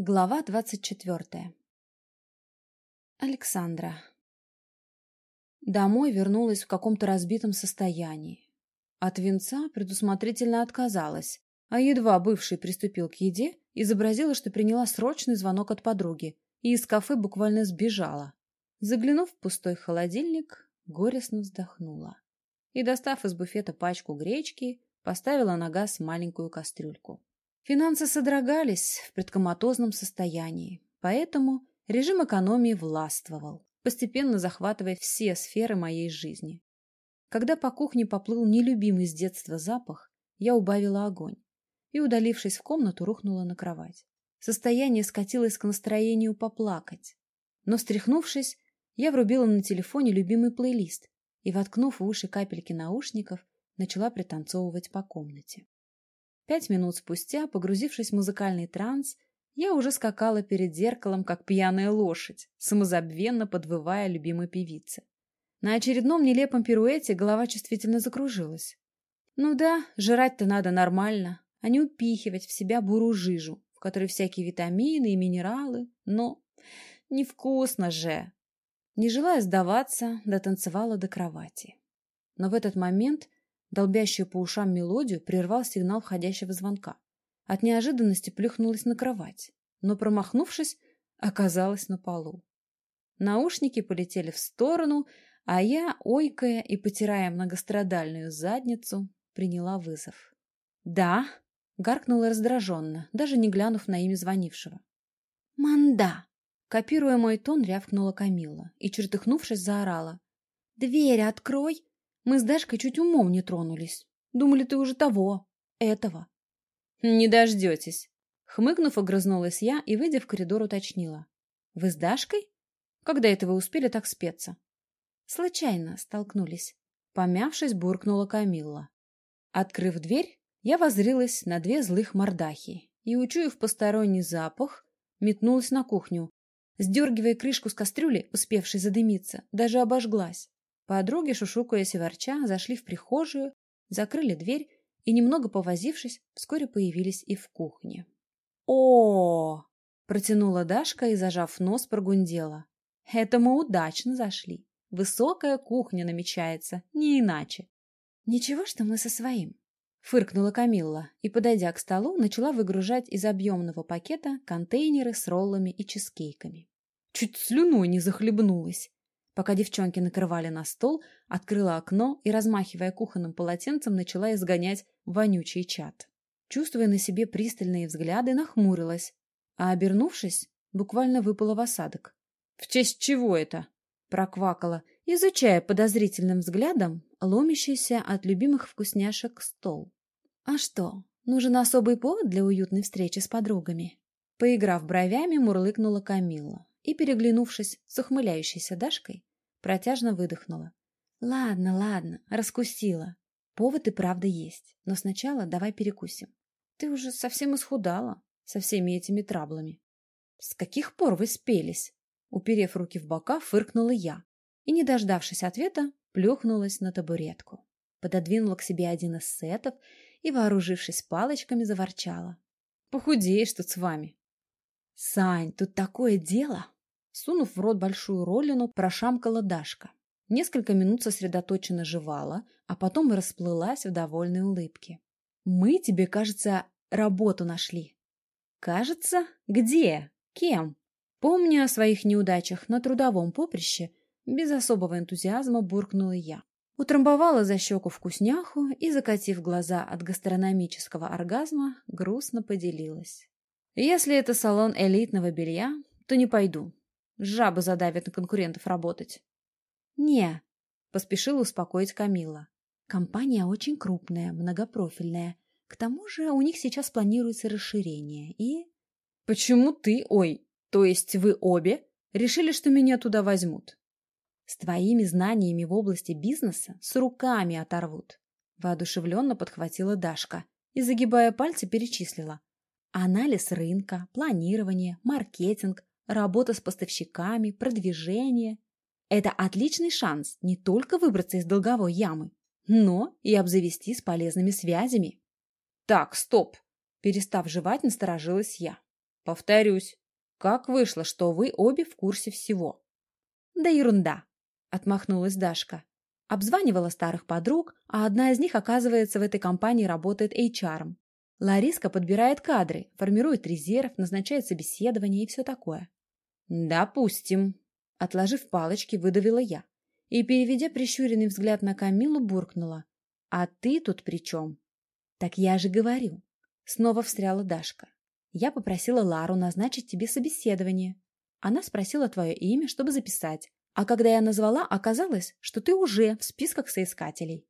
Глава двадцать четвертая. Александра. Домой вернулась в каком-то разбитом состоянии. От венца предусмотрительно отказалась, а едва бывший приступил к еде, изобразила, что приняла срочный звонок от подруги и из кафе буквально сбежала. Заглянув в пустой холодильник, горестно вздохнула и, достав из буфета пачку гречки, поставила на газ маленькую кастрюльку. Финансы содрогались в предкоматозном состоянии, поэтому режим экономии властвовал, постепенно захватывая все сферы моей жизни. Когда по кухне поплыл нелюбимый с детства запах, я убавила огонь и, удалившись в комнату, рухнула на кровать. Состояние скатилось к настроению поплакать. Но, встряхнувшись, я врубила на телефоне любимый плейлист и, воткнув в уши капельки наушников, начала пританцовывать по комнате. Пять минут спустя, погрузившись в музыкальный транс, я уже скакала перед зеркалом, как пьяная лошадь, самозабвенно подвывая любимой певице. На очередном нелепом пируэте голова чувствительно закружилась. Ну да, жрать-то надо нормально, а не упихивать в себя буру жижу, в которой всякие витамины и минералы, но невкусно же. Не желая сдаваться, дотанцевала до кровати. Но в этот момент Долбящую по ушам мелодию прервал сигнал входящего звонка. От неожиданности плюхнулась на кровать, но, промахнувшись, оказалась на полу. Наушники полетели в сторону, а я, ойкая и потирая многострадальную задницу, приняла вызов. «Да», — гаркнула раздраженно, даже не глянув на имя звонившего. «Манда!» — копируя мой тон, рявкнула Камилла и, чертыхнувшись, заорала. «Дверь открой! Мы с Дашкой чуть умом не тронулись. Думали, ты уже того, этого. Не дождетесь. Хмыкнув, огрызнулась я и, выйдя в коридор, уточнила. Вы с Дашкой? Когда это вы успели так спеться? Случайно столкнулись. Помявшись, буркнула Камилла. Открыв дверь, я воззрилась на две злых мордахи и, учуяв посторонний запах, метнулась на кухню. Сдергивая крышку с кастрюли, успевшей задымиться, даже обожглась. Подруги, шушукаясь и ворча, зашли в прихожую, закрыли дверь и, немного повозившись, вскоре появились и в кухне. о протянула Дашка и, зажав нос, прогундела. «Это мы удачно зашли. Высокая кухня намечается, не иначе». «Ничего, что мы со своим», — фыркнула Камилла и, подойдя к столу, начала выгружать из объемного пакета контейнеры с роллами и чизкейками. Чуть слюной не захлебнулась. Пока девчонки накрывали на стол, открыла окно и, размахивая кухонным полотенцем, начала изгонять вонючий чад. Чувствуя на себе пристальные взгляды, нахмурилась, а, обернувшись, буквально выпала в осадок. «В честь чего это?» — проквакала, изучая подозрительным взглядом ломящийся от любимых вкусняшек стол. «А что, нужен особый повод для уютной встречи с подругами?» Поиграв бровями, мурлыкнула Камилла и, переглянувшись с ухмыляющейся Дашкой, Протяжно выдохнула. Ладно, ладно, раскусила. Повод и правда есть. Но сначала давай перекусим. Ты уже совсем исхудала со всеми этими траблами. С каких пор вы спелись? Уперев руки в бока, фыркнула я. И, не дождавшись ответа, плюхнулась на табуретку. Пододвинула к себе один из сетов и, вооружившись палочками, заворчала. Похудеешь тут с вами. Сань, тут такое дело. Сунув в рот большую роллину, прошамкала Дашка. Несколько минут сосредоточенно жевала, а потом расплылась в довольной улыбке. «Мы тебе, кажется, работу нашли». «Кажется? Где? Кем?» Помня о своих неудачах на трудовом поприще, без особого энтузиазма буркнула я. Утрамбовала за щеку вкусняху и, закатив глаза от гастрономического оргазма, грустно поделилась. «Если это салон элитного белья, то не пойду. Жабы задавят на конкурентов работать. Не, поспешила успокоить Камила. Компания очень крупная, многопрофильная. К тому же у них сейчас планируется расширение. И... Почему ты, ой, то есть вы обе, решили, что меня туда возьмут? С твоими знаниями в области бизнеса с руками оторвут. Воодушевленно подхватила Дашка и, загибая пальцы, перечислила. Анализ рынка, планирование, маркетинг, работа с поставщиками, продвижение. Это отличный шанс не только выбраться из долговой ямы, но и обзавестись полезными связями. Так, стоп. Перестав жевать, насторожилась я. Повторюсь, как вышло, что вы обе в курсе всего? Да ерунда, отмахнулась Дашка. Обзванивала старых подруг, а одна из них, оказывается, в этой компании работает HR. Лариска подбирает кадры, формирует резерв, назначает собеседование и все такое. «Допустим», — отложив палочки, выдавила я. И, переведя прищуренный взгляд на Камилу, буркнула. «А ты тут при чем?» «Так я же говорю», — снова встряла Дашка. «Я попросила Лару назначить тебе собеседование. Она спросила твое имя, чтобы записать. А когда я назвала, оказалось, что ты уже в списках соискателей».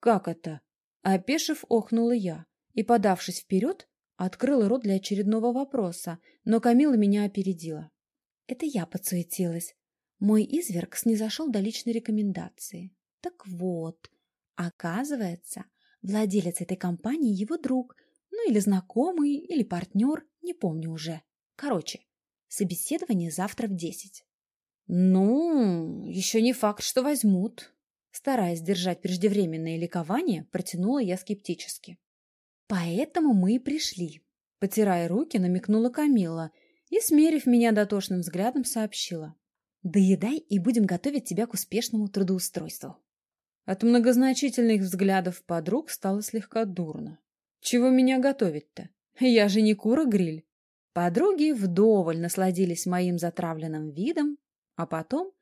«Как это?» Опешив, охнула я и, подавшись вперед, открыла рот для очередного вопроса, но Камила меня опередила. Это я подсуетилась. Мой изверг снизошел до личной рекомендации. Так вот, оказывается, владелец этой компании его друг, ну или знакомый, или партнер, не помню уже. Короче, собеседование завтра в десять. Ну, еще не факт, что возьмут. Стараясь держать преждевременное ликование, протянула я скептически. Поэтому мы и пришли. Потирая руки, намекнула Камила и, смерив меня дотошным взглядом, сообщила. «Доедай, и будем готовить тебя к успешному трудоустройству». От многозначительных взглядов подруг стало слегка дурно. «Чего меня готовить-то? Я же не кура-гриль». Подруги вдоволь насладились моим затравленным видом, а потом,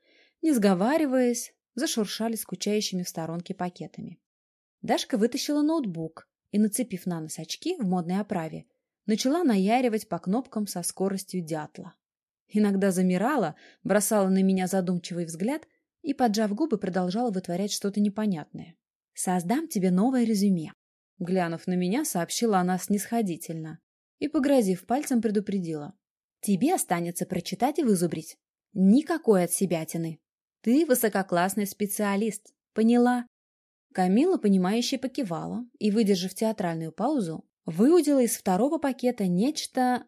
не сговариваясь, зашуршали скучающими в сторонке пакетами. Дашка вытащила ноутбук и, нацепив на нос очки в модной оправе, начала наяривать по кнопкам со скоростью дятла. Иногда замирала, бросала на меня задумчивый взгляд и, поджав губы, продолжала вытворять что-то непонятное. «Создам тебе новое резюме», — глянув на меня, сообщила она снисходительно и, погрозив пальцем, предупредила. «Тебе останется прочитать и вызубрить. Никакой отсебятины. Ты высококлассный специалист. Поняла?» Камила, понимающе покивала и, выдержав театральную паузу, выудила из второго пакета нечто...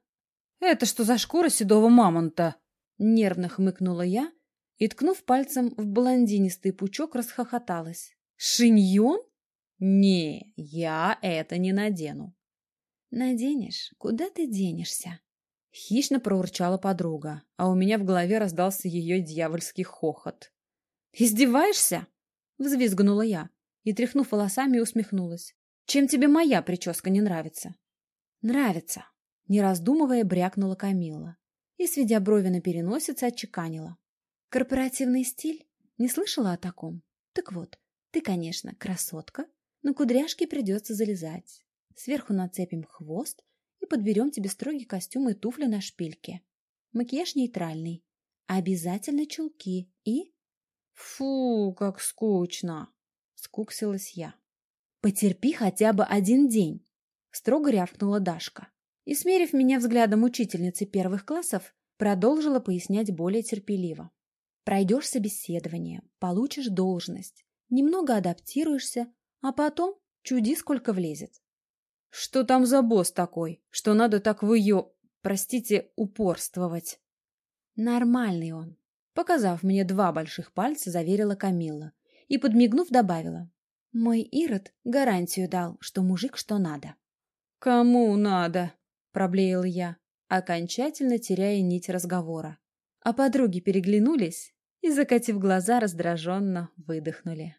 «Это что за шкура седого мамонта?» Нервно хмыкнула я и, ткнув пальцем в блондинистый пучок, расхохоталась. «Шиньон? Не, я это не надену». «Наденешь? Куда ты денешься?» Хищно проурчала подруга, а у меня в голове раздался ее дьявольский хохот. «Издеваешься?» — взвизгнула я и, тряхнув волосами, усмехнулась. Чем тебе моя прическа не нравится? Нравится. Не раздумывая, брякнула Камила и, сведя брови на переносице, отчеканила. Корпоративный стиль? Не слышала о таком? Так вот, ты, конечно, красотка, но кудряшки придется залезать. Сверху нацепим хвост и подберем тебе строгий костюм и туфли на шпильке. Макияж нейтральный. Обязательно чулки и... Фу, как скучно! Скуксилась я. «Потерпи хотя бы один день», — строго рявкнула Дашка. И, смерив меня взглядом учительницы первых классов, продолжила пояснять более терпеливо. «Пройдешь собеседование, получишь должность, немного адаптируешься, а потом чуди, сколько влезет». «Что там за босс такой, что надо так в ее, простите, упорствовать?» «Нормальный он», — показав мне два больших пальца, заверила Камилла и, подмигнув, добавила. Мой Ирод гарантию дал, что мужик что надо. «Кому надо?» — проблеял я, окончательно теряя нить разговора. А подруги переглянулись и, закатив глаза, раздраженно выдохнули.